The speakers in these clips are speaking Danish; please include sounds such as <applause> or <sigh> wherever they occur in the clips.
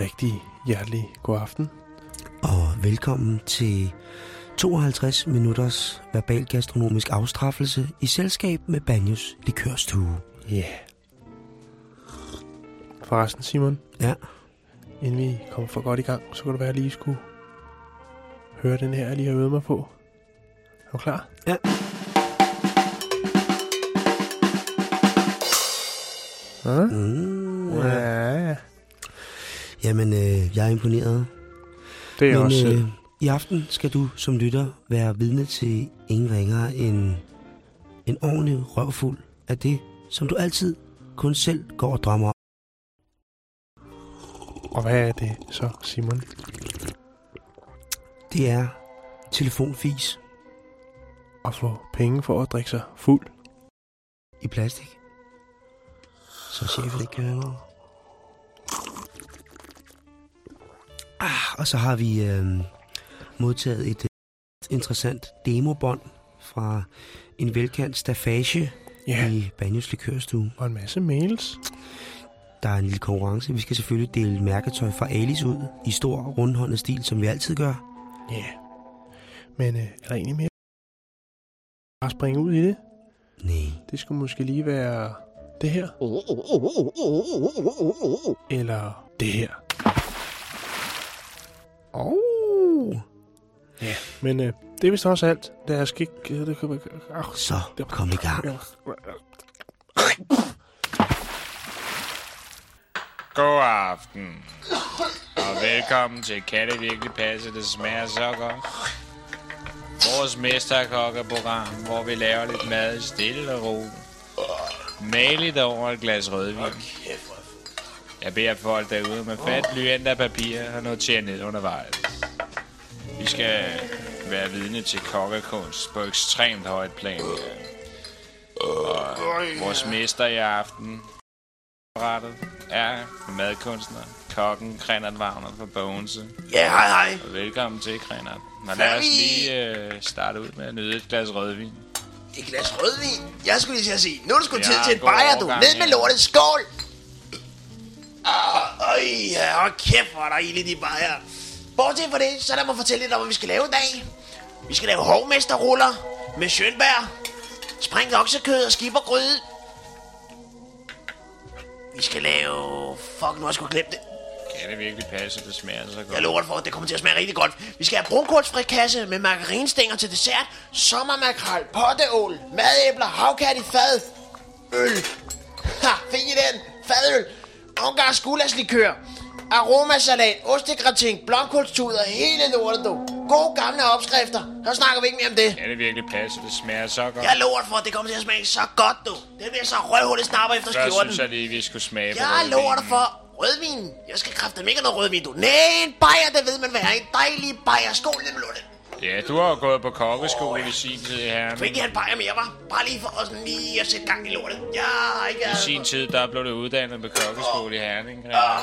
Rigtig hjertelig god aften. Og velkommen til 52 minutters verbal gastronomisk afstraffelse i selskab med Banjos Likørstue. Ja. Yeah. Forresten, Simon, Ja, inden vi kommer for godt i gang, så kunne det være, at jeg lige skulle høre den her, jeg lige har øvet mig på. Er du klar? Ja. Ja, mm, ja. ja, ja. Jamen, øh, jeg er imponeret. Det er Men også... øh, Øh, i aften skal du som lytter være vidne til ingen ringere end en ordentlig røvfuld af det, som du altid kun selv går og drømmer om. og hvad er det så, Simon? Det er telefonfis At få penge for at drikke sig fuld. i plastik. Så chefen ikke kan høre noget. Ah, og så har vi øh, modtaget et øh, interessant demobånd fra en velkendt stafage Ja, i Banjos Likørstue. og en masse mails. Der er en lille konkurrence. Vi skal selvfølgelig dele mærketøj fra Alice ud i stor, rundhåndet stil, som vi altid gør. Ja. Men øh, er der egentlig mere? Bare springe ud i det? Nej. Det skulle måske lige være det her. Eller det her. Oh. Ja, men øh, det er vist også alt. Lad os ikke... øh, Det kan... Ah, Så kom i gang. God aften. Og velkommen til Kan det virkelig passe, det smager så godt. Vores mesterkokkeprogram, hvor vi laver lidt mad i stille og ro. Maligt over et glas rødvin. Jeg beder folk derude med fat blyant af papir og notere ned undervejs. Vi skal være vidne til kokkekunst på ekstremt højt plan. Og vores mester i aften rettet er madkunstner, kokken Krenat Wagner fra Bogense. Ja, hej hej. Og velkommen til, Krenat. Og lad os lige øh, starte ud med at nyde et glas rødvin. Et glas rødvin. Jeg skulle lige sige, nu er det sgu Ja, tid til et bajer, du. Ned med lortet. Skål! Øj, ja, hold kæft, hvor er der ild i de bajer. Bortset fra det, så lad mig fortælle lidt om, hvad vi skal lave i dag. Vi skal lave hovmesterruller med schønbær, sprængt oksekød og skibbergryde. Vi skal lave... Fuck, nu har jeg sgu glemt det. Kan det virkelig passe, det smager så godt? Jeg lover dig for, at det kommer til at smage rigtig godt. Vi skal have brunkålsfrikasse med margarinstænger til dessert, sommermakrel, potteål, madæbler, havkat i fad, øl. Ha, fik I den? Fadøl. Ungarsk gulaslikør, aromasalat, ostegratin, blomkålstuder, hele lortet, du. Gode gamle opskrifter. Så snakker vi ikke mere om det. Kan det virkelig passe, det smager så godt? Jeg lover dig for, at det kommer til at smage så godt, du. Det bliver så røvhullet snapper efter Først skjorten. synes jeg lige, vi skulle smage på Jeg lover dig for rødvin. Jeg skal kræfte ikke noget rødvin, du. Nej, en bajer, det ved man hvad er. En dejlig bajer. Skål, med lortet. Ja, du har jo gået på kokkeskole i sin tid her. Du ikke have en bajer mere, var? Bare lige for os lige at sætte gang i lortet. Jeg har ikke... I sin tid, der blev du uddannet på kokkeskole i Herning. Krenat.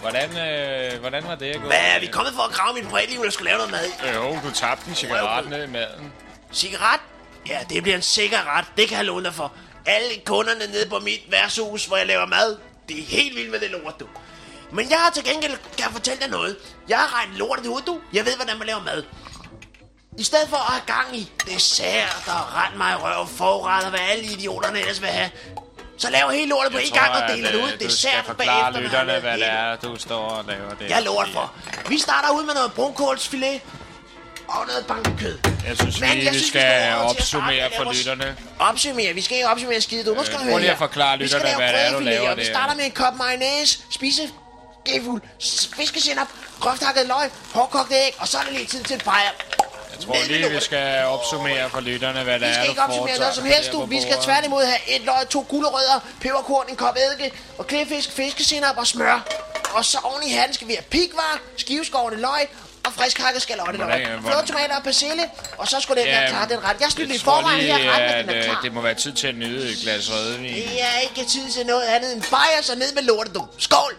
Hvordan, øh, hvordan var det at gå? Hvad er vi kommet for at grave mit privatliv, når jeg skulle lave noget mad? Jo, du tabte en cigaret ned i maden. Cigaret? Ja, det bliver en cigaret. Det kan jeg love dig for. Alle kunderne nede på mit værtshus, hvor jeg laver mad, det er helt vildt med det lort, du. Men jeg har til gengæld, kan jeg fortælle dig noget. Jeg har regnet lortet ud, du. Jeg ved, hvordan man laver mad. I stedet for at have gang i dessert og rend mig i røv, forret og hvad alle idioterne ellers vil have, så laver hele lortet på en gang og deler det øh, ud. Skal Dessert forklare bagefter. lytterne, hvad det er, du står og laver det. Jeg lover for. Vi starter ud med noget brunkålsfilet og noget bankekød. Jeg synes Men lige, jeg vi synes, vi skal skal starte med opsummere for lytterne. Opsummere. Vi skal ikke opsummere skide, du. Nu skal Øh, du prøv høre lige at her. forklare Vi skal lytterne, hvad det er, du laver Vi starter med en kop mayonnaise, spise skefuld, fiskesinap, groft hakket løg, hårdkogt æg, og så er det lige tid til et bajer. Jeg tror lige, vi skal opsummere for lytterne, hvad det Vi er, skal du ikke opsummere noget som helst, du. Vi skal tværtimod have et løg, to gulerødder, peberkorn, en kop eddike og klipfisk, fiskesinap og smør. Og så oven i hatten skal vi have pikvar, skiveskårende løg og frisk hakket skalotte Flåde tomater og persille, og så skulle det Ja, være klar den ret. Jeg Jeg i forvejen lige, her ret, at den er øh, klar. det må være tid til at nyde et glas rødvin. Det er ikke tid til noget andet end bajer, så ned med lortet, du. Skål!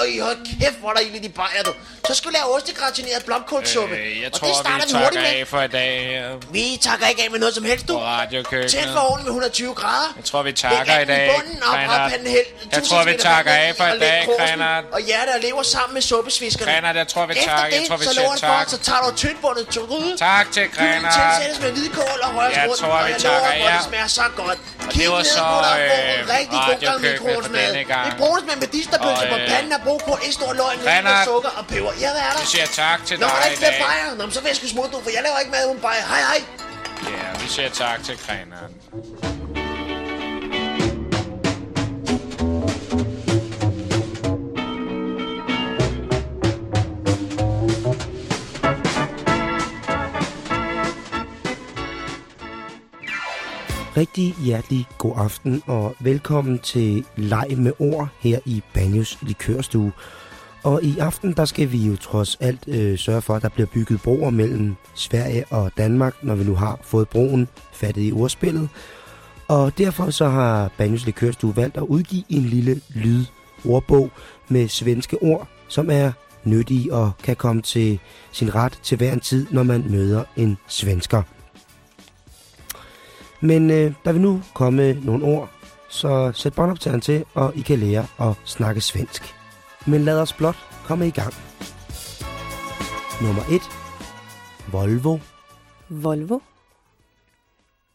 Øj, hold kæft, hvor er der ild i de bajer, du. Så skal vi lave ostegratineret blomkålsuppe. Øh, jeg og tror, det starter vi vi hurtigt med. af for i dag øh, Vi takker ikke af med noget som helst, du. på radiokøkkenet. Tænd for ovnen med 120 grader. Jeg tror, vi takker i dag, bunden og brændpanden helt. Jeg tror, vi takker af for i dag. Krænert. Og hjerte og lever sammen med suppesfiskerne. Krænert, jeg tror, vi Efter takker. det, Jeg tror, vi så lover jeg for, så tager du tyndbundet til gryde. Tak til Gylden Krænert. tilsættes med hvidkål og røres Jeg tror, og vi takker jer. det smager så godt. Og det var så, der øh, radiokøkkenet for denne gang. Det bruges med medisterpølse På øh, panden af brugkål, et stort løg, ned Krænert. sukker og peber. Ja, hvad er der? Vi siger tak til Nå, er dig der i ikke flere bajer? Nå, men så vil jeg sgu smutte nu, for jeg laver ikke mad uden bajer. Hej, hej. Ja, vi siger tak til Krænert. Rigtig hjertelig god aften og velkommen til Leg med ord her i Banjos Likørstue. Og i aften der skal vi jo trods alt øh, sørge for, at der bliver bygget broer mellem Sverige og Danmark, når vi nu har fået broen fattet i ordspillet. Og derfor så har Banjos Likørstue valgt at udgive en lille lydordbog med svenske ord, som er nyttige og kan komme til sin ret til hver en tid, når man møder en svensker. Men øh, der vil nu komme nogle ord, så sæt båndoptageren til, og I kan lære at snakke svensk. Men lad os blot komme i gang. Nummer 1. Volvo. Volvo,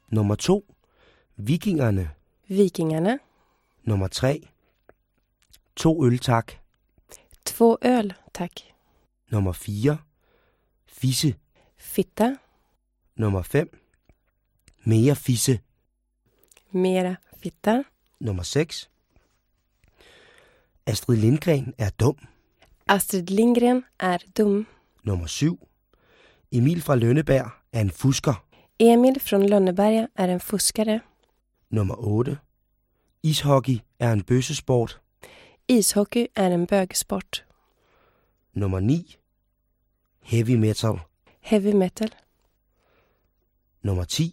Nummer 2. Vikingerne. Vikingarna, Nummer 3. To øl tak. två öl tack. Nummer 4. Fisse. Fitta, Nummer 5. Mere fisse. mera fitta. Nummer 6. Astrid Lindgren er dum. Astrid Lindgren är dum. Nummer 7. Emil fra Lønneberg er en fusker. Emil från Lönneberga är en fuskare. Nummer 8. Ishockey er en bøssesport. Ishockey är en bögsport. Nummer 9. Heavy metal. Heavy metal, Nummer 10.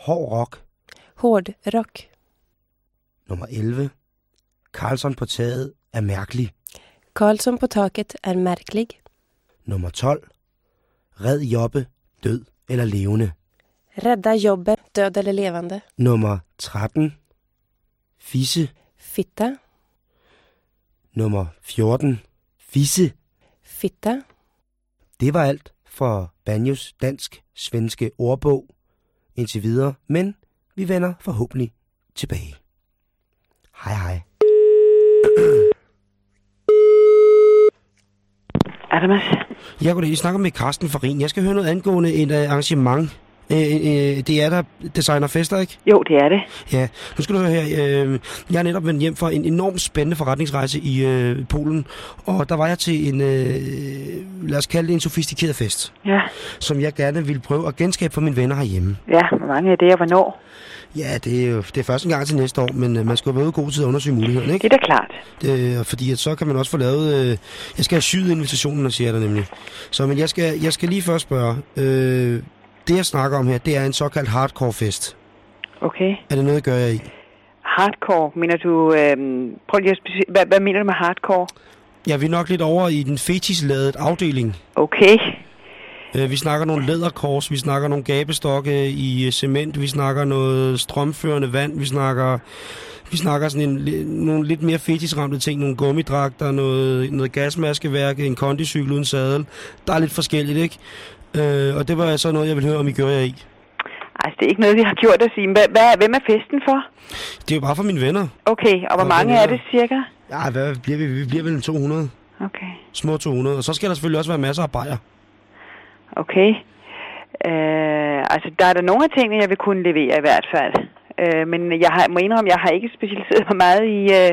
Hård rock. hård rock. Nummer 11. Carlson på taget er mærkelig. Karlsson på taket är märklig. Nummer 12. Red Jobbe, død eller levende. Rädda jobbet, död eller levande. Nummer 13. Fisse. Fitta, Nummer 14. Fisse. fitta. Det var alt for Banjos dansk-svenske ordbog indtil videre, men vi vender forhåbentlig tilbage. Hej hej. Adamas? Jeg kunne I snakker med Carsten Farin. Jeg skal høre noget angående et arrangement. Uh, uh, det er der designer fester, ikke? Jo, det er det. Ja, nu skal du høre her. Øh, jeg er netop vendt hjem fra en enormt spændende forretningsrejse i øh, Polen, og der var jeg til en, øh, lad os kalde det en sofistikeret fest, Ja. som jeg gerne ville prøve at genskabe for mine venner herhjemme. Ja, hvor mange er det, og hvornår? Ja, det er jo det er første gang til næste år, men øh, man skal jo være ude god tid at undersøge mulighederne, Det ikke? er da klart. Øh, fordi at så kan man også få lavet... Øh, jeg skal have syet invitationen, siger jeg der nemlig. Så men jeg skal, jeg skal lige først spørge. Øh, det jeg snakker om her, det er en såkaldt hardcore fest. Okay. Er det noget, jeg gør jer i? Hardcore, mener du... Øhm, prøv lige at speci- hvad, hvad mener du med hardcore? Ja, vi er nok lidt over i den fetisladede afdeling. Okay. Øh, vi snakker nogle læderkors, vi snakker nogle gabestokke i øh, cement, vi snakker noget strømførende vand, vi snakker, vi snakker sådan en, nogle lidt mere fetisramte ting, nogle gummidragter, noget, noget gasmaskeværk, en kondicykel uden sadel. Der er lidt forskelligt, ikke? Øh, og det var så noget, jeg vil høre, om I gør jer i. Altså, det er ikke noget, vi har gjort at sige. Hvad, hvad, hvem er festen for? Det er jo bare for mine venner. Okay, og hvor Og mange veninder. er det cirka? Ja, hvad bliver vi? Vi bliver vel en 200. Okay. Små 200. Og så skal der selvfølgelig også være masser af bajer. Okay. Øh, altså, der er der nogle af tingene, jeg vil kunne levere i hvert fald. Øh, men jeg har, må indrømme, jeg har ikke specialiseret mig meget i... Øh,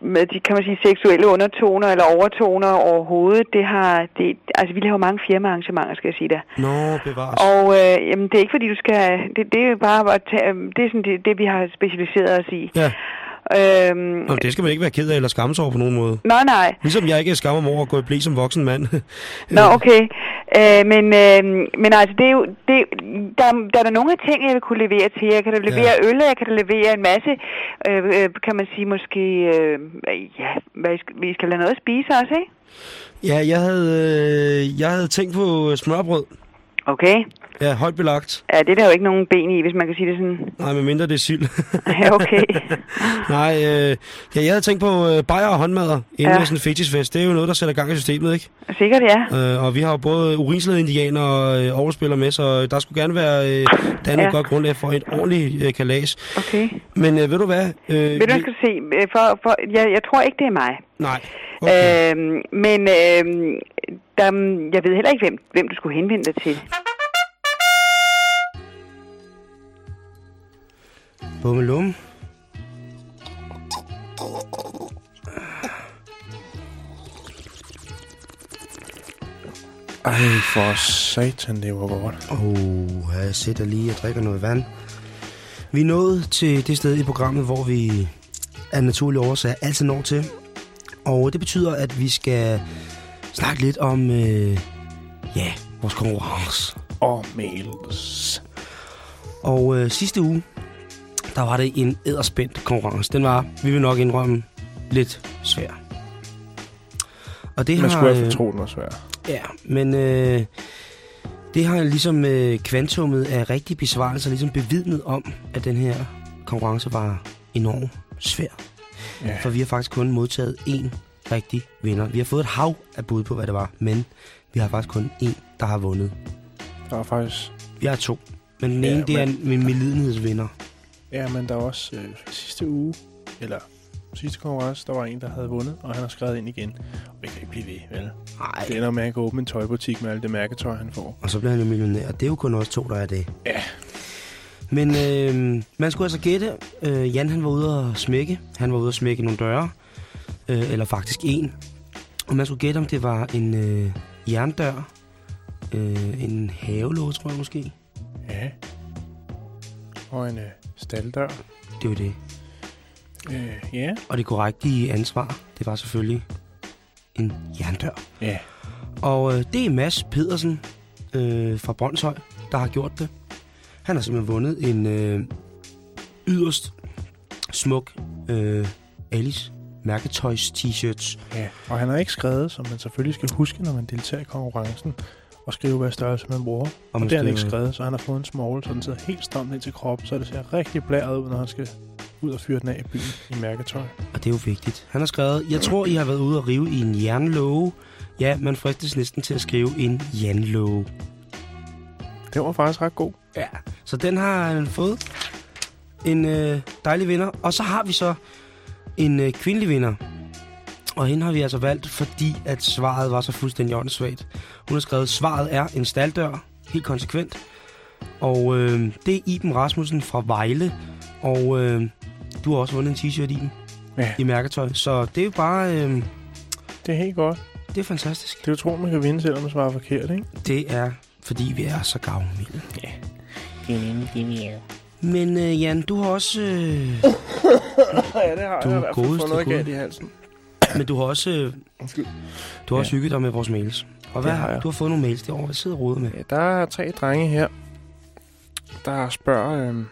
med de, kan man sige, seksuelle undertoner eller overtoner overhovedet. Det har, det, altså, vi laver mange firmaarrangementer, skal jeg sige der. Nå, bevares. Og øh, jamen, det er ikke fordi, du skal... Det, det er bare at tage, det, er sådan det, det, vi har specialiseret os i. Ja, Øhm, Nå, det skal man ikke være ked af eller skamme sig over på nogen måde. Nå, nej. Ligesom jeg ikke skammer mig over at gå i blæ som voksen mand. <laughs> Nå, okay. Øh, men, øh, men altså, det er jo, det, der, der er der nogle ting, jeg vil kunne levere til. Jeg kan da levere ja. øl, jeg kan da levere en masse, øh, øh, kan man sige, måske, øh, ja, hvad, I skal- vi skal have noget at spise også, ikke? Ja, jeg havde, øh, jeg havde tænkt på smørbrød. Okay. Ja, højt belagt. Ja, det er der jo ikke nogen ben i, hvis man kan sige det sådan. Nej, med mindre det er sild. <laughs> Ja, okay. <laughs> Nej, øh, ja, jeg havde tænkt på øh, bajer og håndmadder inden Ja. sådan en fetishfest. Det er jo noget, der sætter gang i systemet, ikke? Sikkert, ja. Øh, og vi har jo både urinslede indianer og øh, overspillere med, så der skulle gerne være øh, dannet Ja. godt grundlag for et ordentligt øh, kalas. Okay. Men øh, ved du hvad? Øh, Ved du, vi- jeg skal se, øh, for, for, jeg, jeg tror ikke, det er mig. Nej. Okay. Øhm, men øhm, der, jeg ved heller ikke, hvem, hvem du skulle henvende dig til. Bummelum. Ej, for satan, det var godt. Oh, jeg sætter lige og drikker noget vand. Vi er nået til det sted i programmet, hvor vi af naturlige årsager altid når til. Og det betyder, at vi skal snakke lidt om, øh, ja, vores konkurrence. Og mails. Og øh, sidste uge, der var det en æderspændt konkurrence. Den var, vi vil nok indrømme, lidt svær. Og det Man har, skulle have øh, fortro, den var svær. Ja, men øh, det har ligesom øh, kvantummet af rigtige besvarelser ligesom bevidnet om, at den her konkurrence var enormt svær. Ja. For vi har faktisk kun modtaget én rigtig vinder. Vi har fået et hav af bud på, hvad det var, men vi har faktisk kun én, der har vundet. Der var faktisk... Vi har to, men den Ja, ene, det er men- en, en medlidenhedsvinder. Ja, men der var også øh, sidste uge, eller sidste konkurrence, der var en, der havde vundet, og han har skrevet ind igen. Og vi kan ikke blive ved, vel? Nej. Det ender med, at han kan åbne en tøjbutik med alt det mærketøj, han får. Og så bliver han jo millionær. Det er jo kun os to, der er det. Ja. Men øh, man skulle altså gætte. Øh, Jan han var ude at smække. Han var ude at smække nogle døre. Øh, eller faktisk en. Og man skulle gætte, om det var en øh, jerndør. Øh, en havelåge, tror jeg måske. Ja. Og en øh, staldør. Det var det. Øh, ja. Og det korrekte ansvar, det var selvfølgelig en jerndør. Ja. Og øh, det er Mads Pedersen øh, fra Brøndshøj, der har gjort det. Han har simpelthen vundet en øh, yderst smuk øh, Alice mærketøjs t-shirts. ja. Og han har ikke skrevet, som man selvfølgelig skal huske, når man deltager i konkurrencen, og skrive, hvad størrelse man bruger. Og, og det har han ikke skrevet, så han har fået en small, så den sidder helt stramt ind til kroppen, så det ser rigtig blæret ud, når han skal ud og fyre den af i byen i mærketøj. Og det er jo vigtigt. Han har skrevet, jeg tror, I har været ude og rive i en jernlåge. Ja, man fristes næsten til at skrive en jernlåge. Det var faktisk ret god. Ja. Så den har han fået. En øh, dejlig vinder. Og så har vi så en øh, kvindelig vinder. Og hende har vi altså valgt, fordi at svaret var så fuldstændig åndssvagt. Hun har skrevet, svaret er en staldør. Helt konsekvent. Og øh, det er Iben Rasmussen fra Vejle. Og øh, du har også vundet en t-shirt, Iben, Ja, i mærketøj. Så det er jo bare... Øh, det er helt godt. det er fantastisk. Det er jo tro, man kan vinde, selvom man svarer forkert, ikke? Det er, fordi vi er så gavmilde. Det er nemlig det, vi er. Men øh, Jan, du har også... Øh, <laughs> Ja, det har Du jeg i hvert fald fået noget galt i halsen. <laughs> men du har også... Øh, Undskyld. Du har også Ja. hygget dig med vores mails. Og hvad Det har jeg. du har fået nogle mails derovre. Hvad sidder roder med? Ja, der er tre drenge her, der spørger, øh,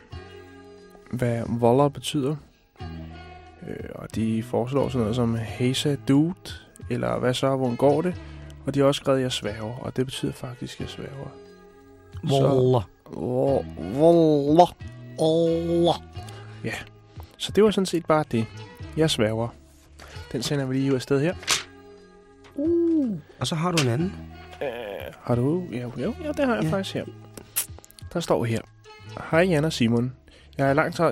hvad voller betyder. Øh, og de foreslår sådan noget som Hesa Dude, eller hvad så, hvordan går det? Og de har også skrevet, jeg sværger, og det betyder faktisk, jeg sværger. Voller. Vo- Voller. Voller. Ja, så det var sådan set bare det. Jeg sværger. Den sender vi lige ud afsted her. Og så har du en anden. Øh, har du? Ja, jo, ja, det har jeg Ja. ja. faktisk her. Der står her. Hej Jan og Simon. Jeg har lang tid,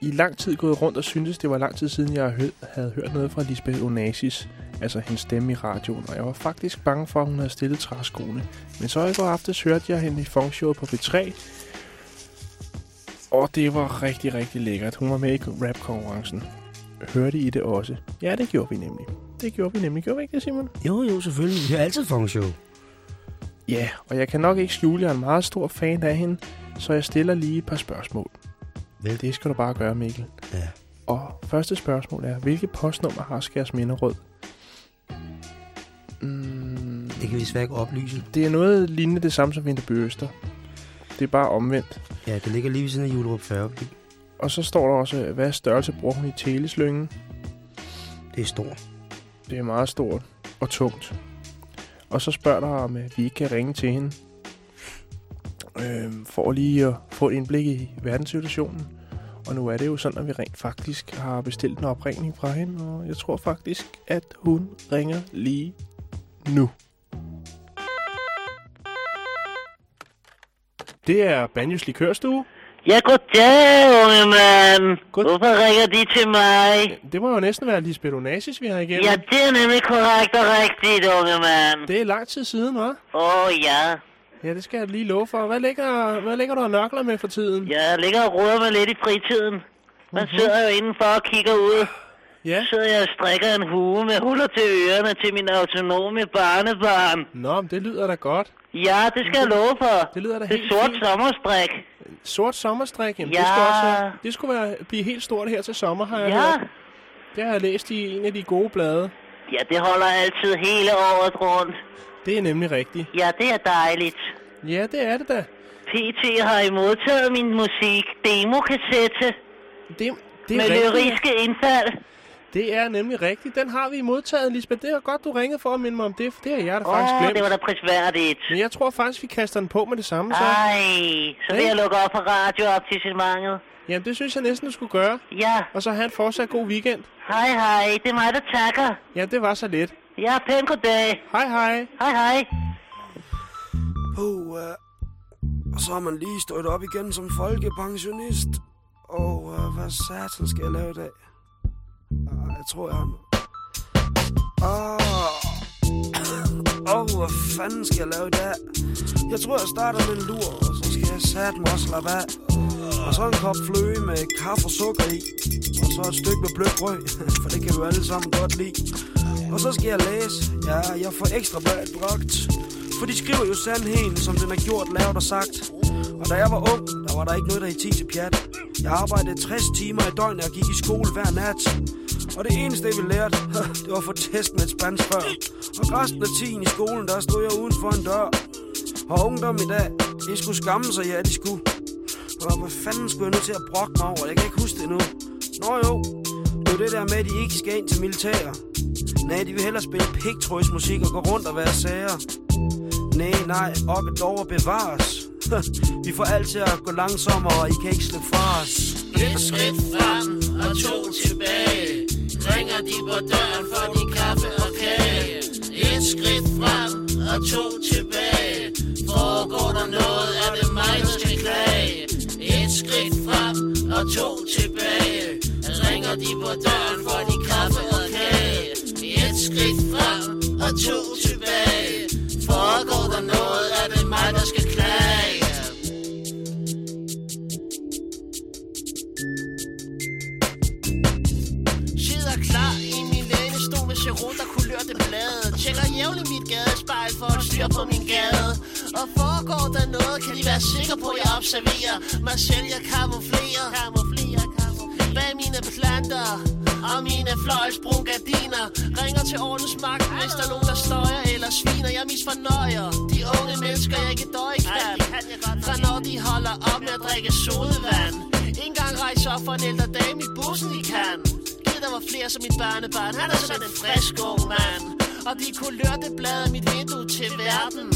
i lang tid gået rundt og syntes, det var lang tid siden, jeg havde hørt noget fra Lisbeth Onassis, altså hendes stemme i radioen, og jeg var faktisk bange for, at hun havde stillet træskoene. Men så i går aftes hørte jeg hende i funkshowet på B3, og det var rigtig, rigtig lækkert. Hun var med i rap-konkurrencen. Hørte I det også? Ja, det gjorde vi nemlig. Det gjorde vi nemlig. Gjorde vi ikke det, Simon? Jo, jo, selvfølgelig. Vi har altid funkshow. Ja, og jeg kan nok ikke skjule, at jeg er en meget stor fan af hende, så jeg stiller lige et par spørgsmål. Vel. Det skal du bare gøre, Mikkel. Ja. Og første spørgsmål er, hvilket postnummer har Skærs Minderød? Mm, Det kan vi desværre ikke oplyse. Det er noget lignende det samme som Vinterby Øster. Det er bare omvendt. Ja, det ligger lige ved siden af Julerup 40. Og så står der også, hvad størrelse bruger hun i teleslyngen. Det er stort. Det er meget stort og tungt. Og så spørger der, om øh, vi ikke kan ringe til hende. Øh, for lige at få et indblik i verdenssituationen. Og nu er det jo sådan, at vi rent faktisk har bestilt en opringning fra hende. Og jeg tror faktisk, at hun ringer lige nu. Det er Banjos Likørstue. Ja, goddag, unge mand. God- Hvorfor ringer de til mig? Det må jo næsten være Lisbeth Onassis, vi har igennem. Ja, det er nemlig korrekt og rigtigt, unge mand. Det er lang tid siden, hva'? Åh, oh, ja. Ja, det skal jeg lige love for. Hvad ligger, hvad ligger du og nørkler med for tiden? Jeg ligger og roder mig lidt i fritiden. Man Mhm. sidder jo indenfor og kigger ud. Ja. Så sidder jeg og strikker en hue med huller til ørerne til min autonome barnebarn. Nå, men det lyder da godt. Ja, det skal jeg love for. Det lyder da Det helt sort fint. sommerstrik. Sort sommerstrik, jamen, Ja. det, skulle også, det skulle være, blive helt stort her til sommer, har jeg Ja. hørt. Det har jeg læst i en af de gode blade. Ja, det holder altid hele året rundt. Det er nemlig rigtigt. Ja, det er dejligt. Ja, det er det da. PT har I modtaget min musik demokassette Det, det er med rigtigt. lyriske indfald. Det er nemlig rigtigt. Den har vi modtaget, Lisbeth. Det er godt, du ringede for at minde mig om det, for det har jeg da Åh, faktisk oh, glemt. det var da prisværdigt. Men jeg tror faktisk, vi kaster den på med det samme. Så. Ej, så vil Ikke? jeg lukke op for radioarrangementet. Jamen, det synes jeg næsten, du skulle gøre. Ja, Og så have en fortsat god weekend. hej hej, det er mig, der takker. Ja, det var så lidt. Ja, pæn goddag. Hej, hej. Hej hej. Puh, uh, og så har man lige stået op igen som folkepensionist. Og uh, hvad satan skal jeg lave i dag? Ah, jeg tror, jeg. Ah. Åh, oh, oh, hvad fanden skal jeg lave i dag? Jeg tror, jeg starter med en lur, og så skal jeg sætte mig og slappe af. Og så en kop fløde med kaffe og sukker i. Og så et stykke med blødt brød, <laughs> for det kan vi jo alle sammen godt lide. Og så skal jeg læse. Ja, jeg får ekstra bladet bragt. For de skriver jo sandheden, som den er gjort, lavet og sagt. Og da jeg var ung, der var der ikke noget, der i 10 til pjat. Jeg arbejdede 60 timer i døgnet og gik i skole hver nat. Og det eneste, vi lærte, <laughs> det var at få test med et spanskrør. Og resten af tiden i skolen, der stod jeg uden for en dør. Og ungdom i dag, de skulle skamme sig, ja, de skulle. Og hvad fanden skulle jeg nu til at brokke mig over? Jeg kan ikke huske det nu. Nå jo, det er det der med, at de ikke skal ind til militær. Nej, de vil hellere spille pigtrøjsmusik og gå rundt og være sager. Nej, nej, og dog at bevares. <laughs> Vi får alt til at gå langsommere, og I kan ikke slippe fra os. Et skridt frem og to tilbage. Ringer de på døren for de kaffe og kage. Et skridt frem og to tilbage. Foregår der noget, er det mig, der skal klage. Et skridt frem og to tilbage. Ringer de på døren for de kaffe og kage. Et skridt frem og to tilbage. Foregår der noget, er det mig, der skal klage. Sidder klar i min lænestol med serot, rundt og kulørte blade. Tjekker jævnligt mit gadespejl for at styre på min gade. Og foregår der noget, kan de være sikre på, at jeg observerer? Mig selv, jeg kamuflerer Kamuflerer, kamuflerer Bag mine planter og mine fløjsbrugardiner Ringer til ordensmagten, hvis der misfornøjer de unge mennesker, jeg ikke døje kan Fra når de holder op med at drikke sodavand Ingen gang rejse op for en ældre dame i bussen, de kan Gid der var flere som mit barnebarn Han er sådan en frisk ung mand. Og de kulørte blade mit vindue til verden.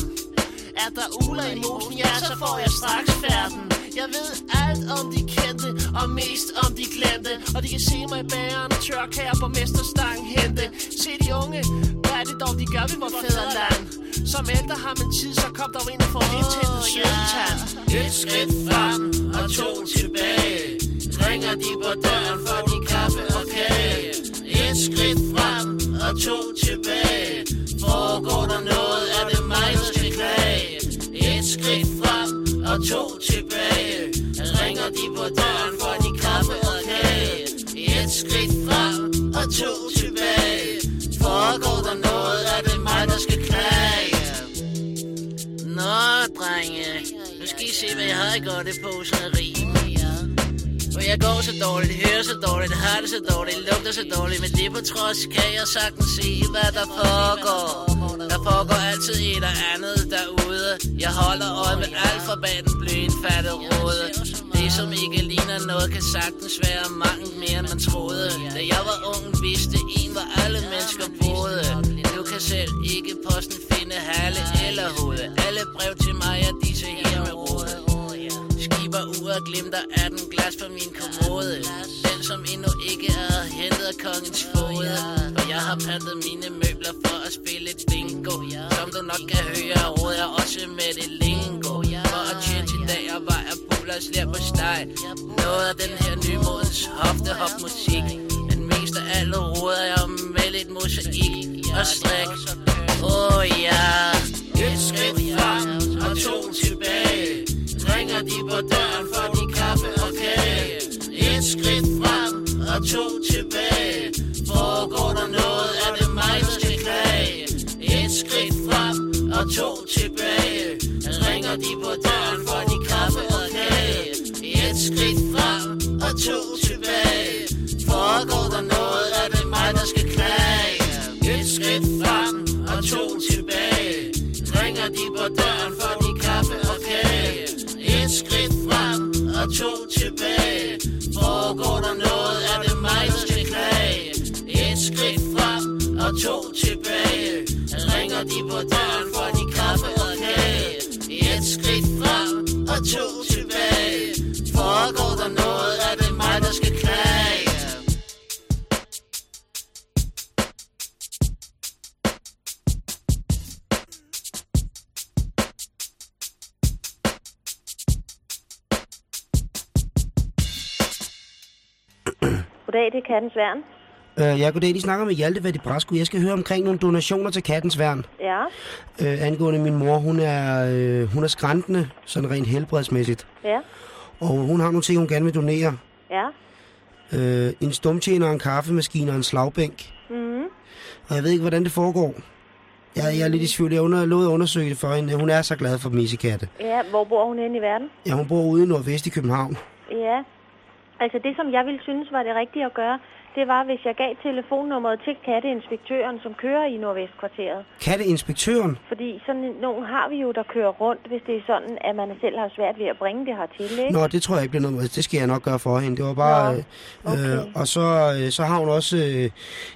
Er der uler i mosen, ja, så får jeg straks færden Jeg ved alt om de kendte Og mest om de glemte Og de kan se mig i bageren Tørkager på mesterstangen hente. Se de unge, hvad er det dog de gør ved vores fædreland? Som ældre har man tid, så kom dog ind og få lidt til den sødtand Et skridt frem og to tilbage. Ringer de på døren for de kaffe og kage. Et skridt frem og to tilbage. Foregår der noget, er det mig, der skal klage? Et skridt frem og to tilbage. Ringer de på døren for de kaffe og kage. Et skridt frem og to tilbage. Foregår der noget, er det mig, der skal klage? Nå, drenge, nu skal I se, hvad jeg har i godt i posen af rim. For jeg går så dårligt, hører så dårligt, har det så dårligt, lugter så dårligt Men det på trods kan jeg sagtens se, hvad der foregår. Der foregår altid et og andet derude. Jeg holder øje med alt for bag den bløindfattede rode. Det som ikke ligner noget kan sagtens være mangt mere end man troede. Da jeg var ung vidste en hvor alle mennesker boede. Du kan selv ikke posten finde halle eller hoved Alle brev til mig er disse her med rode og glimter af den glas på min kommode. Den som endnu ikke er hentet af kongens fod. Og jeg har pantet mine møbler for at spille bingo. Som du nok kan høre, råder jeg også med det lingo. For at tjene til dag og vej af buler og slær på steg. Noget af den her nymodens hoftehop musik. Men mest af alt råder jeg med lidt mosaik og strik. Åh oh, ja. Et skridt frem og to tilbage. Ringer de på døren for din kaffe og kage Et skridt frem og to tilbage. Foregår der noget, er det mig, der skal klage Et skridt frem og to tilbage. Ringer de på døren for din kaffe og kage Et skridt frem og to tilbage. Foregår der noget, er det mig, der skal klage Et skridt frem og to tilbage. Ringer de på døren for og to tilbage Foregår der noget, er det mig, der skal klage? Et skridt frem og to tilbage. Ringer de på døren for de kaffe og kage. Et skridt frem og to tilbage. Foregår der noget, er det mig, der skal klage? Goddag, det er Kattens Værn. Øh, ja, goddag. De snakker med Hjalte Hvad Brasco. Jeg skal høre omkring nogle donationer til Kattens Værn. Ja, Øh, angående min mor, hun er, øh, hun er skræntende, sådan rent helbredsmæssigt. ja, Og hun har nogle ting, hun gerne vil donere. ja. Øh, en stumtjener, en kaffemaskine og en slagbænk. Mm-hmm. Og jeg ved ikke, hvordan det foregår. Jeg, jeg er lidt i tvivl. Jeg under, lovede at undersøge det for hende. Hun er så glad for missekatte. Ja, hvor bor hun henne i verden? Ja, hun bor ude i Nordvest i København. Ja, altså det, som jeg ville synes var det rigtige at gøre, det var, hvis jeg gav telefonnummeret til katteinspektøren, som kører i Nordvestkvarteret. Katteinspektøren? Fordi sådan nogen har vi jo, der kører rundt, hvis det er sådan, at man selv har svært ved at bringe det hertil, ikke? Nå, det tror jeg ikke bliver noget med. Det skal jeg nok gøre for hende. Det var bare... Nå, øh, okay. øh, og så, øh, så har hun også... Øh,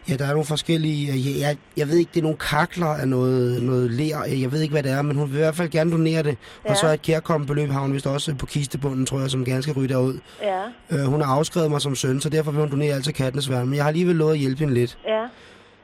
ja, der er nogle forskellige... Øh, jeg, jeg, ved ikke, det er nogle kakler af noget, noget ler. Øh, Jeg ved ikke, hvad det er, men hun vil i hvert fald gerne donere det. Ja. Og så et kærkommende beløb har hun vist også på kistebunden, tror jeg, som gerne skal ryge derud. Ja, Øh, hun har afskrevet mig som søn, så derfor vil hun donere alt til værn. Men jeg har alligevel lovet at hjælpe hende lidt, ja,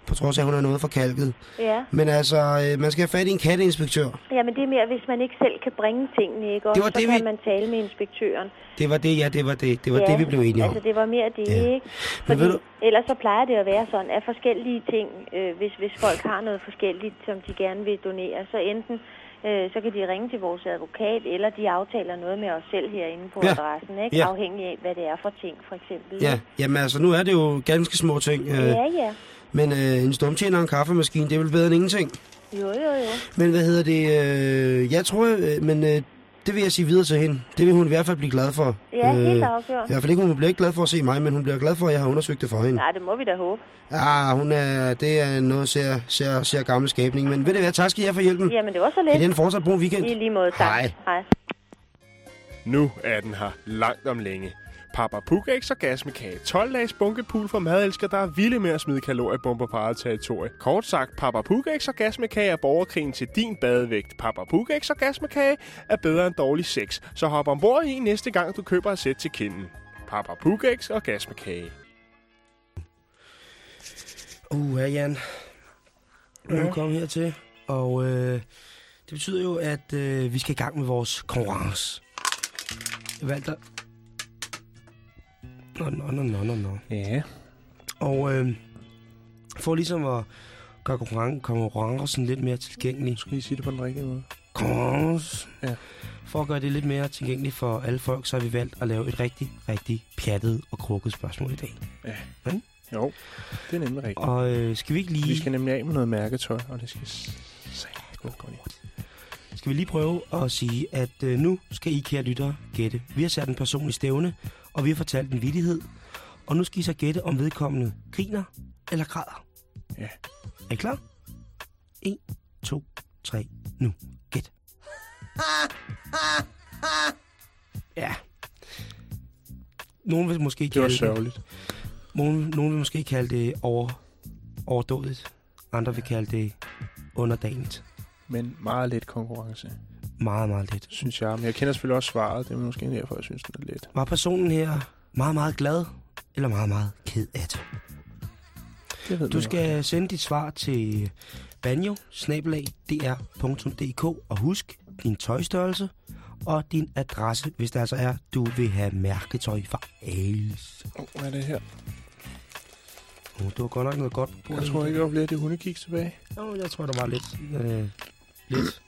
på trods af, at hun er noget forkalket. ja. Men altså, øh, man skal have fat i en katteinspektør. Ja, men det er mere, hvis man ikke selv kan bringe tingene, ikke? Og Det var så det, kan vi- man tale med inspektøren. Det var det, ja, det var det. Det var ja, det, vi blev enige om. Altså, det var mere det, Ja. ikke? Men Fordi ved du- ellers så plejer det at være sådan, at forskellige ting, øh, hvis, hvis folk har noget forskelligt, som de gerne vil donere, så enten øh, så kan de ringe til vores advokat, eller de aftaler noget med os selv herinde på Ja. adressen, ikke? Ja. Afhængig af, hvad det er for ting, for eksempel. Ja, jamen altså, nu er det jo ganske små ting. Øh, ja, ja. Men øh, en stumtjener og en kaffemaskine, det er vel bedre end ingenting. Jo, jo, jo. Men hvad hedder det? Øh, jeg tror, øh, men øh, det vil jeg sige videre til hende. Det vil hun i hvert fald blive glad for. Ja, helt Øh, afgjort. I hvert fald ikke, hun bliver ikke glad for at se mig, men hun bliver glad for, at jeg har undersøgt det for hende. Nej, det må vi da håbe. Ja, hun er, det er noget ser, ser, ser gammel skabning. Men ved det hvad, tak skal jeg for hjælpen. Jamen, det var så Kan lidt. den fortsat bruge weekend? I lige måde, tak. Hej. Hej. Nu er den her langt om længe. Papa Puk er ikke så gas med kage. 12 dages bunkepool for madelsker, der er vilde med at smide kaloriebomber på eget territorie. Kort sagt, Papa Puk er ikke så gas med kage er borgerkrigen til din badevægt. Papa Puk er ikke så gas med kage er bedre end dårlig sex. Så hop ombord i næste gang, du køber et sæt til kinden. Papa Puk er og gas med kage. Uh, ja, Jan. Nu er vi kommet hertil, og øh, det betyder jo, at øh, vi skal i gang med vores konkurrence. At... Nå, nå, nå, nå, nå, nå. Ja. Og øh, for ligesom at gøre konkurren- konkurrencen lidt mere tilgængelig. Skal vi sige det på den rigtige måde? Konkurrence. Ja. For at gøre det lidt mere tilgængeligt for alle folk, så har vi valgt at lave et rigtig, rigtig pjattet og krukket spørgsmål i dag. Ja. Mm? Jo, det er nemlig rigtigt. Og øh, skal vi ikke lige... Vi skal nemlig af med noget mærketøj, og det skal s- gå godt. skal vi lige prøve at sige, at øh, nu skal I, kære lyttere, gætte. Vi har sat en person i stævne, og vi har fortalt en vittighed. Og nu skal I så gætte, om vedkommende griner eller græder. Ja. Er I klar? 1, 2, to, tre, nu. Gæt. Ja. Nogen vil måske Det kalde sørgeligt. Nogen, nogen vil måske kalde det over, overdådigt. Andre vil kalde det underdanigt. Men meget let konkurrence, Meget, meget let. synes jeg. Men jeg kender selvfølgelig også svaret. Det er måske derfor, jeg synes, den er let. Var personen her meget, meget glad, eller meget, meget ked af det? Det Du skal sende dit svar til banjo og husk din tøjstørrelse og din adresse, hvis det altså er, du vil have mærketøj fra Alice. jo. Hvad er det her? Oh, det var godt nok noget godt. Jeg tror ikke, der var flere af de hundekiks tilbage. Oh, jeg tror, der var lidt. Øh, lidt.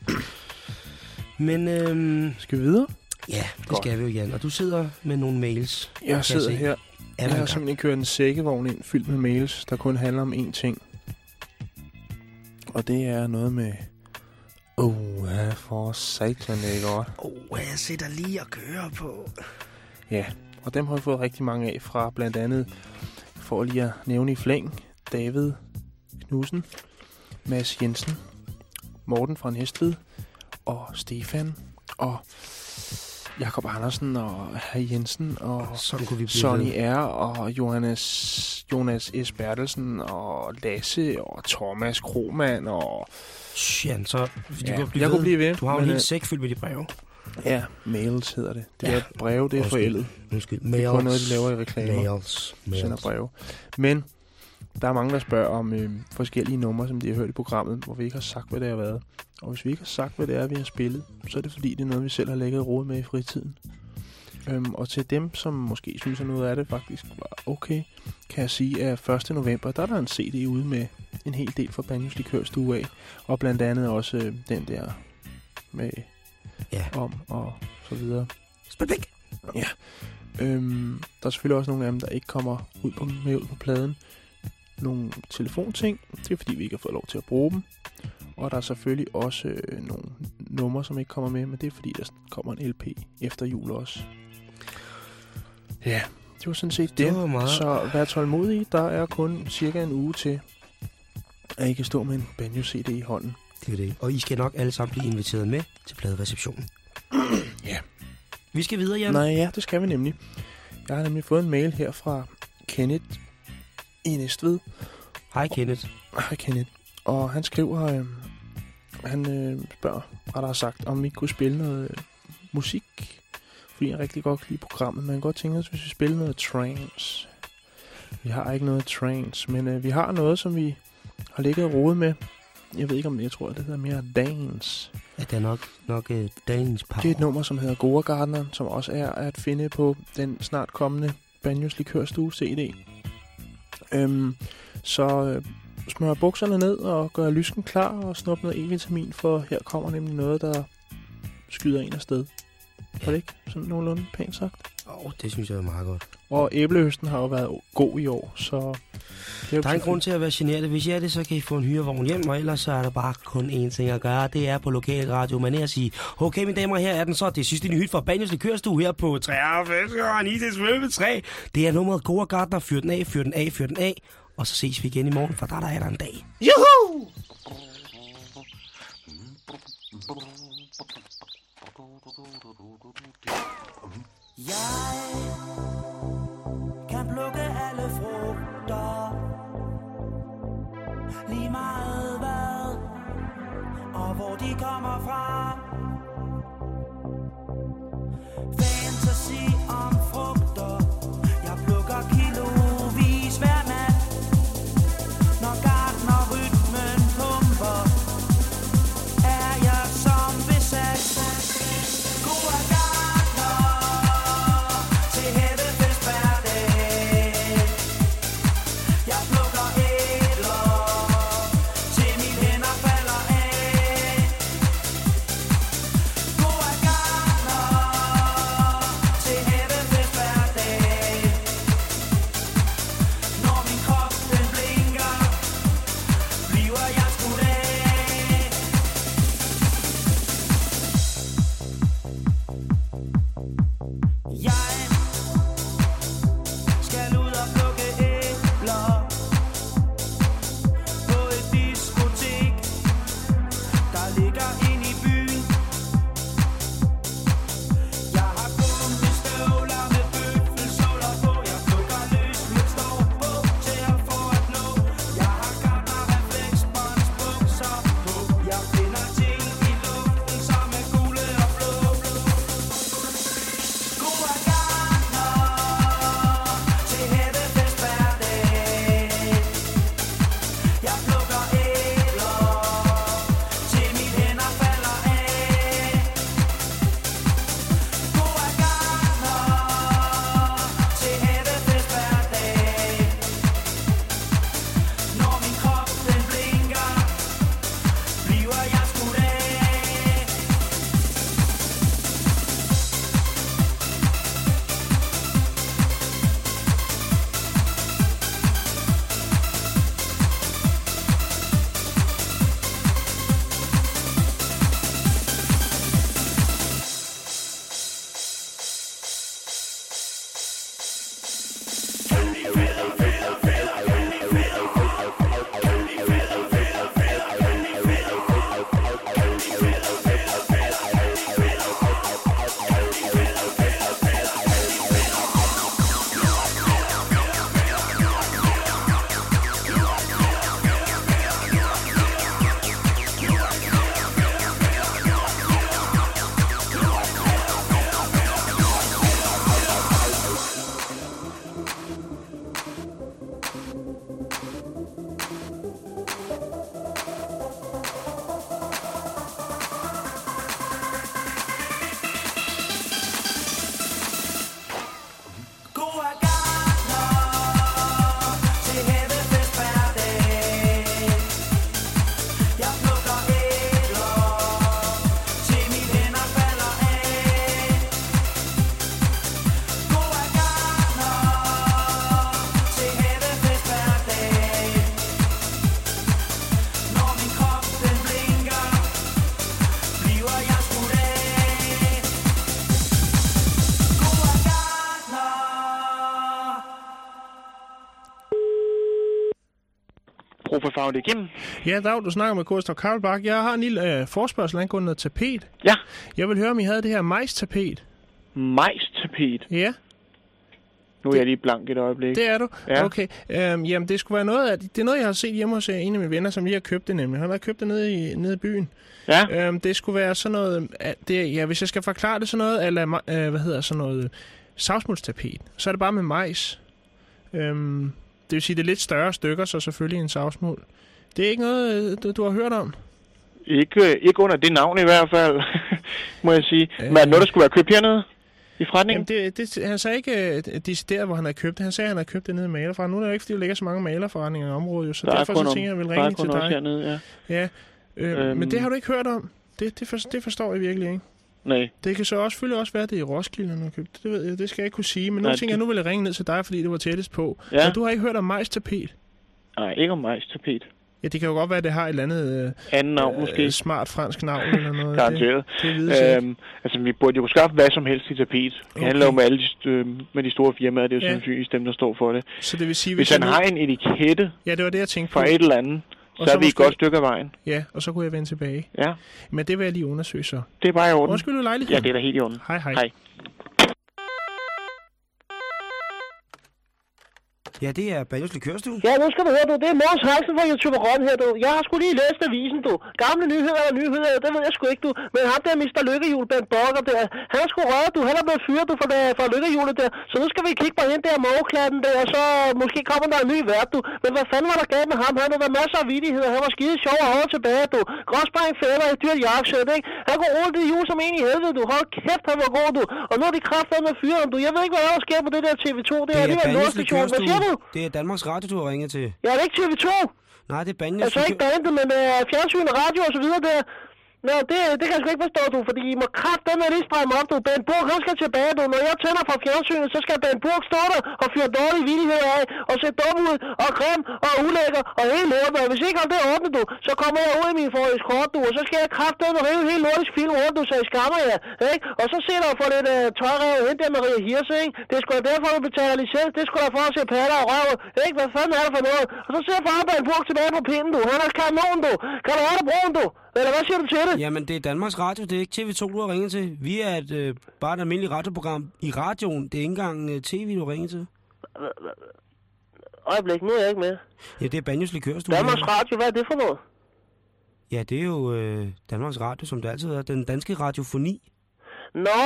Men øhm, Skal vi videre? ja, det Godt. skal vi jo, Jan. Og du sidder med nogle mails. Jeg sidder se. her. Er Jeg der har en gang? simpelthen kørt en sækkevogn ind, fyldt med mails, der kun handler om én ting. Og det er noget med... Åh, oh, for satan, det er godt. Åh, oh, jeg sætter lige og kører på. Ja, og dem har vi fået rigtig mange af fra blandt andet, for lige at nævne i flæng, David Knudsen, Mads Jensen, Morten fra Næstved, og Stefan, og Jakob Andersen, og Herr Jensen, og Sådan kunne vi Sonny. R. og Johannes, Jonas S. Bertelsen og Lasse og Thomas Krohmann og Jan, så du Ja, kan blive jeg ved. kunne blive ved, Du har jo en hel øh, sæk fyldt med de breve. ja, mails hedder det. Det Ja. er et brev, det er forældet. Undskyld. Det er kun noget, de laver i reklamer. Mails. Sender Mails. breve. Men der er mange, der spørger om øh, forskellige numre, som de har hørt i programmet, hvor vi ikke har sagt, hvad det har været. Og hvis vi ikke har sagt, hvad det er, vi har spillet, så er det fordi, det er noget, vi selv har lægget råd med i fritiden. Øhm, og til dem, som måske synes, at noget af det faktisk var okay, kan jeg sige, at 1. november, der er der en CD ude med en hel del fra Banjos Likørstue af. Og blandt andet også øh, den der med Ja. om og så videre. Spil væk. Øhm, der er selvfølgelig også nogle af dem, der ikke kommer ud på, med ud på pladen. Nogle telefonting, det er fordi, vi ikke har fået lov til at bruge dem. Og der er selvfølgelig også øh, nogle numre, som ikke kommer med, men det er fordi, der kommer en LP efter jul også. Ja, det var sådan set det. Det var meget. Så vær tålmodig, der er kun cirka en uge til, at I kan stå med en banjo-CD i hånden. Det er det. Og I skal nok alle sammen blive inviteret med til pladereceptionen. <clears throat> Ja. Vi skal videre, Jan. Nej, ja, det skal vi nemlig. Jeg har nemlig fået en mail her fra Kenneth i Næstved. Hej, Kenneth. Hej Kenneth. Og han skriver, øh, han øh, spørger, rettere sagt, om vi ikke kunne spille noget øh, musik. Fordi jeg rigtig godt kan lide programmet. Man kan godt tænke os, hvis vi spiller noget trance. Vi har ikke noget trance, men øh, vi har noget, som vi har ligget og rodet med. Jeg ved ikke om, jeg tror, det hedder mere dance. Ja, det er nok, nok uh, dagens power. Det er et nummer, som hedder Goa Gardener, som også er at finde på den snart kommende Banjos Likørstue CD. Øhm, så øh, smør bukserne ned og gør lysken klar og snup noget E-vitamin, for her kommer nemlig noget, der skyder en afsted. Var det ikke sådan nogenlunde pænt sagt? Åh, oh, det synes jeg er meget godt. Og æblehøsten har jo været god i år, så... Det er Der er en grund til at være generet. Hvis I er det, så kan I få en hyrevogn hjem, og ellers så er der bare kun én ting at gøre. Det er på lokal radio, man er at sige, okay mine damer, her er den så. Det sidste nyt fra Banjos Likørstue her på 93 og 9 3. Det er nummeret Goa Gardner. Fyr den af, fyr den af, fyr den af. Og så ses vi igen i morgen, for der er der, er der en dag. Juhu! Jeg plukke alle frugter. Lige meget hvad Og hvor de kommer fra. Få farvet igennem. Ja, Dag, du snakker med Gustav Karlbak. Jeg har en lille øh, forspørgsel angående noget tapet. Ja. Jeg vil høre, om I havde det her majstapet. Majstapet? Ja. Nu er jeg lige blank et øjeblik. Det er du? Ja. Okay. Øhm, jamen, det skulle være noget af... Det er noget, jeg har set hjemme hos øh, en af mine venner, som lige har købt det nemlig. Han har købt det nede i, nede i byen. Ja. Øhm, det skulle være sådan noget... at Det, ja, hvis jeg skal forklare det sådan noget, eller øh, hvad hedder sådan noget... Savsmulstapet. Så er det bare med majs. Øhm, det vil sige, det er lidt større stykker, så selvfølgelig en savsmuld. Det er ikke noget, øh, du, du har hørt om? Ikke, øh, ikke under det navn i hvert fald, <laughs> må jeg sige. Men er noget, der skulle være købt hernede i forretningen? Jamen, det, det, han sagde ikke øh, decideret, hvor han havde købt det. Han sagde, at han havde købt det nede i malerforretningen. Nu er det jo ikke, fordi der ligger så mange malerforretninger i området, jo, så Der er derfor så tænker jeg, jeg vil ringe til dig. hernede, ja. ja. Øh, Øhm. Men det har du ikke hørt om. Det, det, for, det forstår jeg virkelig ikke. Nej. Det kan så også selvfølgelig også være, at det er i Roskilde, har købt. Det, ved jeg, det skal jeg ikke kunne sige. Men nu Nej, tænker jeg, det- nu vil jeg ringe ned til dig, fordi det var tættest på. Ja. Men du har ikke hørt om majstapet? Nej, ikke om majstapet. Ja, det kan jo godt være, at det har et eller andet... Øh, Anden navn måske. Smart fransk navn eller noget. Garanteret. Det, det øhm, altså, vi burde jo skaffe hvad som helst i tapet. Det Okay. handler jo med alle de, øh, med de store firmaer, det er jo Ja. sandsynligvis dem, der står for det. Så det vil sige, Hvis hvis han nu- har en etikette Ja, det var det, jeg tænkte for på. et eller andet, så så er vi et måske- godt stykke af vejen. Ja, og så kunne jeg vende tilbage. Ja. Men det vil jeg lige undersøge så. Det er bare i orden. Undskyld lejlighed. Ja, det er da helt i orden. Hej, hej. Hej. Ja, det er Banjos Likørstue. Ja, nu skal du høre, du. Det er Måns Hansen fra YouTube Røn her, du. Jeg har sgu lige læst avisen, du. Gamle nyheder og nyheder, det ved jeg sgu ikke, du. Men ham der Mr. Lykkehjul, Ben Bokker der, han er sgu røret, du. Han er blevet fyret, du, fra, fra Lykkehjulet der. Så nu skal vi kigge på hende der mågeklatten der, og så måske kommer der en ny vært, du. Men hvad fanden var der galt med ham? Han havde der masser af vidigheder. Han var skide sjov og hårdt tilbage, du. Gråsprang fælder i dyrt jakkesæt, ikke? Han kunne rulle det jul som en i helvede, du. Hold kæft, han var god, du. Og nu er de kraftet med fyret ham, du. Jeg ved ikke, hvad der sker på det der TV2. Det er Det er alligevel en Banjos nordstation. Hvad siger du? Det er Danmarks Radio, du har ringet til. Ja, det er ikke TV2. Nej, det er Banjos Altså ikke bandet, men uh, fjernsyn og radio og så videre der. Nå, det, det kan jeg sgu ikke forstå, du, fordi I må kraftedeme lige stramme op, du. Ben Burg, han skal tilbage, du. Når jeg tænder fra fjernsynet, så skal Ben Burg stå der og fyre dårlige vildigheder af, og se dum ud, og grim, og ulækker, og helt lortet. Og hvis ikke han det ordner, ordnet, du, så kommer jeg ud i min forrige kort, du, og så skal jeg kraftedeme rive helt lortisk film rundt, du, så I skammer jer, ikke? Og så ser der får lidt øh, uh, tøjrev hen der Maria Hirse, ikke? Det er sgu da derfor, du betaler licens, det er sgu da for at se patter og røv, ikke? Hvad fanden er det for noget? Og så ser far Ben Burg tilbage på pinden, du. Han er kanon, du. Kan du have det broen, du? Eller hvad siger du til det? Jamen, det er Danmarks Radio, det er ikke TV2, du har ringet til. Vi er et, øh, bare et almindeligt radioprogram i radioen. Det er ikke engang øh, tv, du har ringet til. Øjeblik, nu er jeg ikke med. Ja, det er Banjos Likørstue. Danmarks Radio, hvad er det for noget? Ja, det er jo øh, Danmarks Radio, som det altid er. Den danske radiofoni. Nå,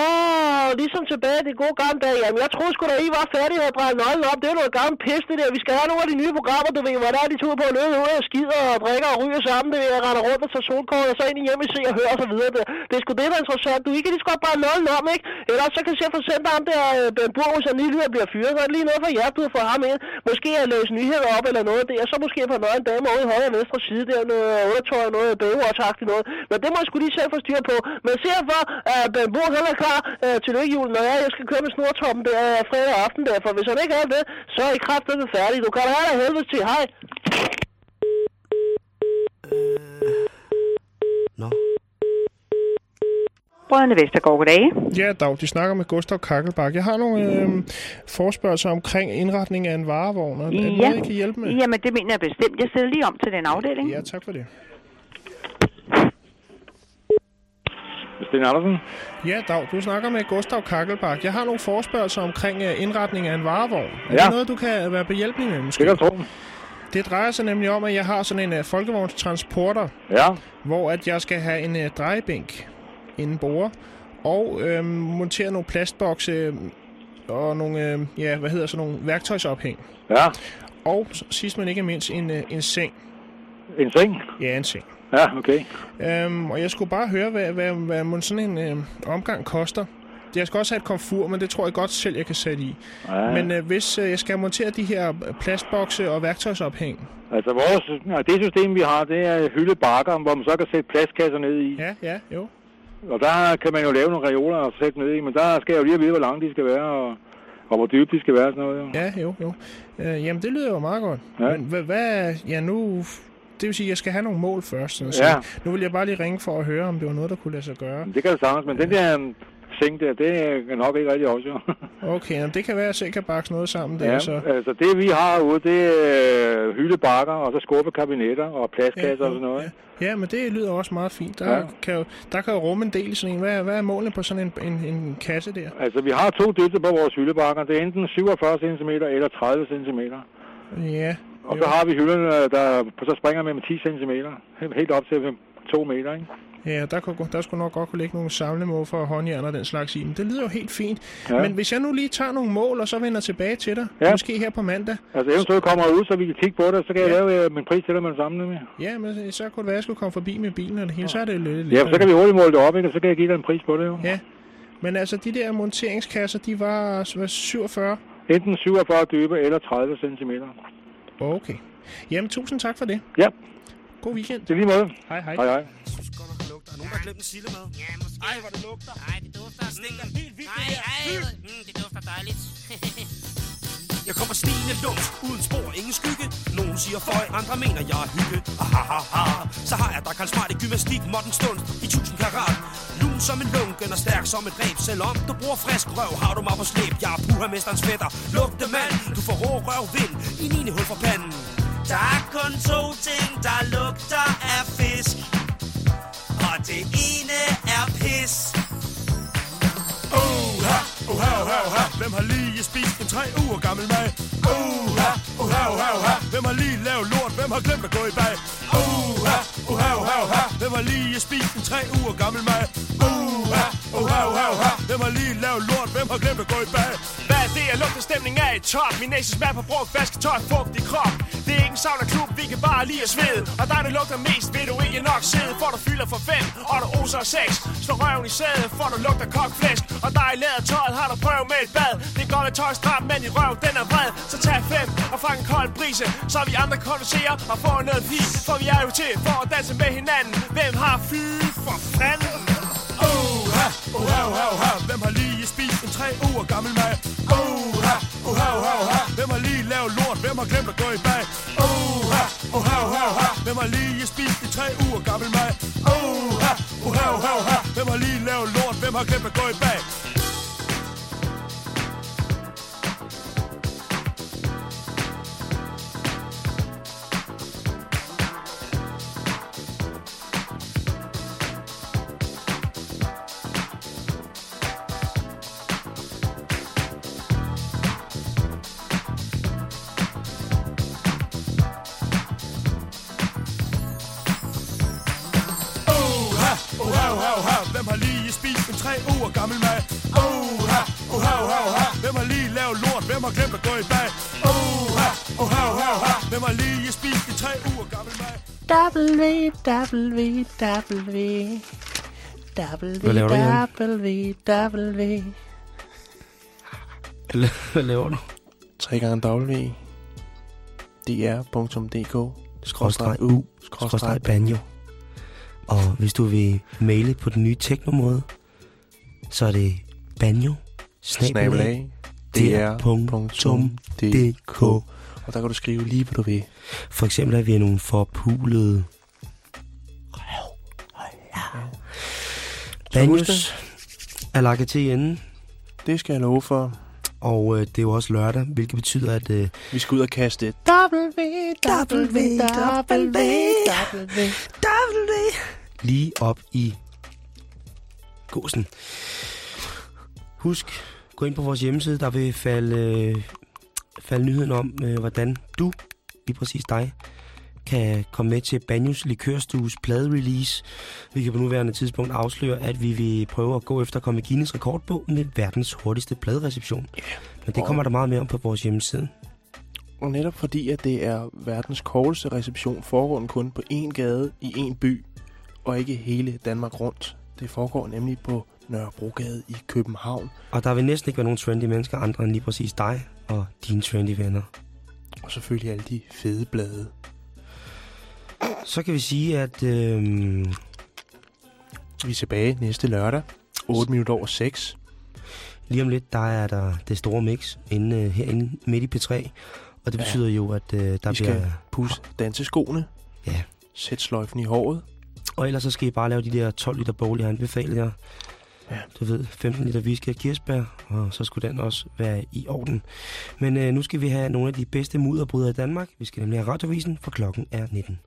ligesom tilbage i de gode gamle dage. Jamen, jeg troede sgu da, I var færdige og dreje nøglen op. Det er noget gammelt pis, det der. Vi skal have nogle af de nye programmer, du ved, hvor der er de to på løbet ud og skider og drikker og ryger sammen. Det ved jeg, render rundt og tager solkort og så ind i hjemme se og høre og så videre. Det, det er sgu det, der er interessant. Du, ikke kan lige bare nøglen om, ikke? Ellers så kan jeg se for eksempel ham der, øh, Ben Burg, hvis han lige lyder bliver fyret. Så er det lige noget for jer, du får ham ind. Måske at læse nyheder op eller noget der. Så måske på noget en dame over i højre og venstre side der. Noget undertøj, noget baywatch noget. Men det må jeg sgu lige selv få styr på. Men se for, at Ben Burg, han er klar øh, til lykkehjulen, når jeg, jeg skal køre med snortoppen der øh, fredag aften der. For hvis han ikke er det, så er I kraftedeme færdige. Du kan da have dig helvede til. Hej. Brødrene Vestergaard, goddag. Ja, Dag, de snakker med Gustav Kakkelbak. Jeg har nogle øh, forspørgelser omkring indretning af en varevogn. Er er det Ja. noget, I kan hjælpe med? Jamen, det mener jeg bestemt. Jeg stiller lige om til den afdeling. Ja, tak for det. Sten Andersen? Ja, Dag, du snakker med Gustav Kakkelbak. Jeg har nogle forspørgelser omkring øh, indretning af en varevogn. Er Ja. det noget, du kan være behjælpelig med, måske? Det kan tro. Det drejer sig nemlig om, at jeg har sådan en uh, folkevognstransporter, Ja. hvor at jeg skal have en uh, drejebænk inden bord, og øh, montere nogle plastbokse øh, og nogle, øh, ja, hvad hedder sådan nogle værktøjsophæng. Ja. Og sidst men ikke mindst en, øh, en seng. En seng? Ja, en seng. Ja, okay. Øhm, og jeg skulle bare høre, hvad, hvad, hvad mon sådan en øh, omgang koster. Jeg skal også have et komfur, men det tror jeg godt selv, jeg kan sætte i. Ja. Men øh, hvis øh, jeg skal montere de her øh, plastbokse og værktøjsophæng, Altså, vores, nej, det system, vi har, det er hyldebakker, hvor man så kan sætte plastkasser ned i. Ja, ja, jo. Og der kan man jo lave nogle reoler og sætte ned i, men der skal jeg jo lige vide, hvor lange de skal være, og, og hvor dybe de skal være sådan noget. Jo. Ja, jo, jo. Øh, jamen, det lyder jo meget godt. Ja. Men hvad, hvad... Ja, nu... Det vil sige, at jeg skal have nogle mål først. Sådan, Ja. Så nu vil jeg bare lige ringe for at høre, om det var noget, der kunne lade sig gøre. Det kan det sagtens, men den der seng der, det er nok ikke rigtig også. <laughs> Okay, jamen, det kan være, at jeg kan bakse noget sammen der, Ja, så... altså det vi har herude, det er øh, hyldebakker, og så skubbekabinetter og plastkasser og sådan noget. Ja, men det lyder også meget fint. Der, Ja. ja. kan, jo, der kan jo rumme en del sådan en. Hvad, er- hvad er målene på sådan en, en, en kasse der? Altså vi har to dybder på vores hyldebakker. Det er enten 47 cm eller 30 cm. Ja. Og så har vi hylderne, der så springer med, med 10 cm. Helt op til 2 meter, ikke? Ja, der, kunne, der skulle nok godt kunne ligge nogle samlemål for håndjern og den slags i. Men det lyder jo helt fint. Ja. Ja. Men hvis jeg nu lige tager nogle mål, og så vender tilbage til dig, Ja. ja. måske her på mandag. Altså eventuelt kommer jeg ud, så vi kan kigge på det, så kan jeg Ja. lave øh, min pris til dig med det samme. nemlig. Ja, men så kunne det være, at jeg skulle komme forbi med bilen eller det hele. Så er det lidt... Ja, så kan vi hurtigt måle det op, ikke? og så kan jeg give dig en pris på det, jo. Ja. Men altså, de der monteringskasser, de var hvad, 47? Enten 47 dybe eller 30 cm. Okay. Jamen, tusind tak for det. Ja. God weekend. Det er lige måde. Hej, hej. Hej, hej. Der er nogen, der har glemt en sillemad. Ja, måske. Ej, hvor det lugter. Ej, det dufter. Det stinker helt vildt, Ej, ej, mm, det dufter dejligt. <laughs> Jeg kommer stigende lugt, uden spor, ingen skygge. Nogen siger føj, andre mener jeg er hygge. Ahahaha. Så har jeg der kan smart i gymnastik, modden stund i 1000 karat. Lun som en lunken og stærk som et ræb Selvom du bruger frisk røv, har du mig på slæb. Jeg er puhamesterens fætter. Lugte mand, du får rå røv vind i 9. hul for panden. Der er kun to ting, der lugter af fisk. Og det ene er pis. Oha, oha, oha, oha. Hvem har lige spist en tre uger gammel mad? Oha, oha, oha, oha. Hvem har lige lavet lort? Hvem har glemt at gå i bag? Oha, oha, oha, oha. Hvem har lige spist en tre uger gammel mad? Oha, oha, oha, oha. Hvem har lige lavet lort? Hvem har glemt at gå i bag? Det er det, stemning er i top? Min næse smager på brugt vasketøj, fugt i krop. Det er ikke en sauna klub, vi kan bare lige at svede. Og dig, der lugter mest, vil du ikke nok sidde. For du fylder for fem, og du oser af sex. Slå røven i sædet, for du lugter kokflæsk. Og dig i lædertøjet har du prøvet med et bad. Det går med tøj stram, men i røv, den er vred. Så tag fem og fang en kold brise. Så vi andre konducerer og får noget pis. For vi er jo til for at danse med hinanden. Hvem har fy for fanden? Oh oha, oha, oha. Hvem har lige spist en tre uger gammel mad? Oha, oha, oha, oha. Hvem har lige lavet lort? Hvem har glemt at gå i bag? Oha, oha, oha, oha. Hvem har lige spist en tre uger gammel mad? Oha, oha, oha, oha. Hvem har lige lavet lort? Hvem har glemt at gå i bag? Tre uger gammel mad? Oha, oha, oha, oha. Hvem har lige lavet lort? Hvem har glemt at gå i bag? Oha, oha, oha, oha. Hvem har lige spist i tre uger gammel mad? W, W, W. W, Hvad W. W, W. Hvad laver du? 3 gange W. dr.dk Skråstreg U, skråstreg banjo. Og hvis du vil maile på den nye teknomåde, så er det banjo, Snabelag. dr.dk Og der kan du skrive lige, hvad du vil. For eksempel, at vi er nogle forpulede Banjos er lagt til i enden. Det skal jeg love for. Og øh, det er jo også lørdag, hvilket betyder, at... Øh, Vi skal ud og kaste et W, W, W, W, lige op i gåsen. Husk, gå ind på vores hjemmeside, der vil falde, øh, falde nyheden om, øh, hvordan du, lige præcis dig, kan komme med til Banjos Likørstues plade-release. Vi kan på nuværende tidspunkt afsløre, at vi vil prøve at gå efter at komme i Guinness rekordbog med verdens hurtigste pladereception. Yeah. Men det kommer der meget mere om på vores hjemmeside. Og netop fordi, at det er verdens korteste reception, foregår den kun på én gade i én by, og ikke hele Danmark rundt. Det foregår nemlig på Nørrebrogade i København. Og der vil næsten ikke være nogen trendy mennesker andre end lige præcis dig og dine trendy venner. Og selvfølgelig alle de fede blade. Så kan vi sige, at... Øh, vi er tilbage næste lørdag, 8 minutter over 6. Lige om lidt, der er der det store mix inde, herinde midt i P3. Og det Ja. betyder jo, at øh, der Vi bliver... skal pusse danseskoene. Ja. Sæt sløjfen i håret. Og ellers så skal I bare lave de der 12 liter bowl, jeg anbefaler jer. ja, du ved, 15 liter whisky og kirsebær, og så skulle den også være i orden. Men øh, nu skal vi have nogle af de bedste mudderbryder i Danmark. Vi skal nemlig have radiovisen, for klokken er 19.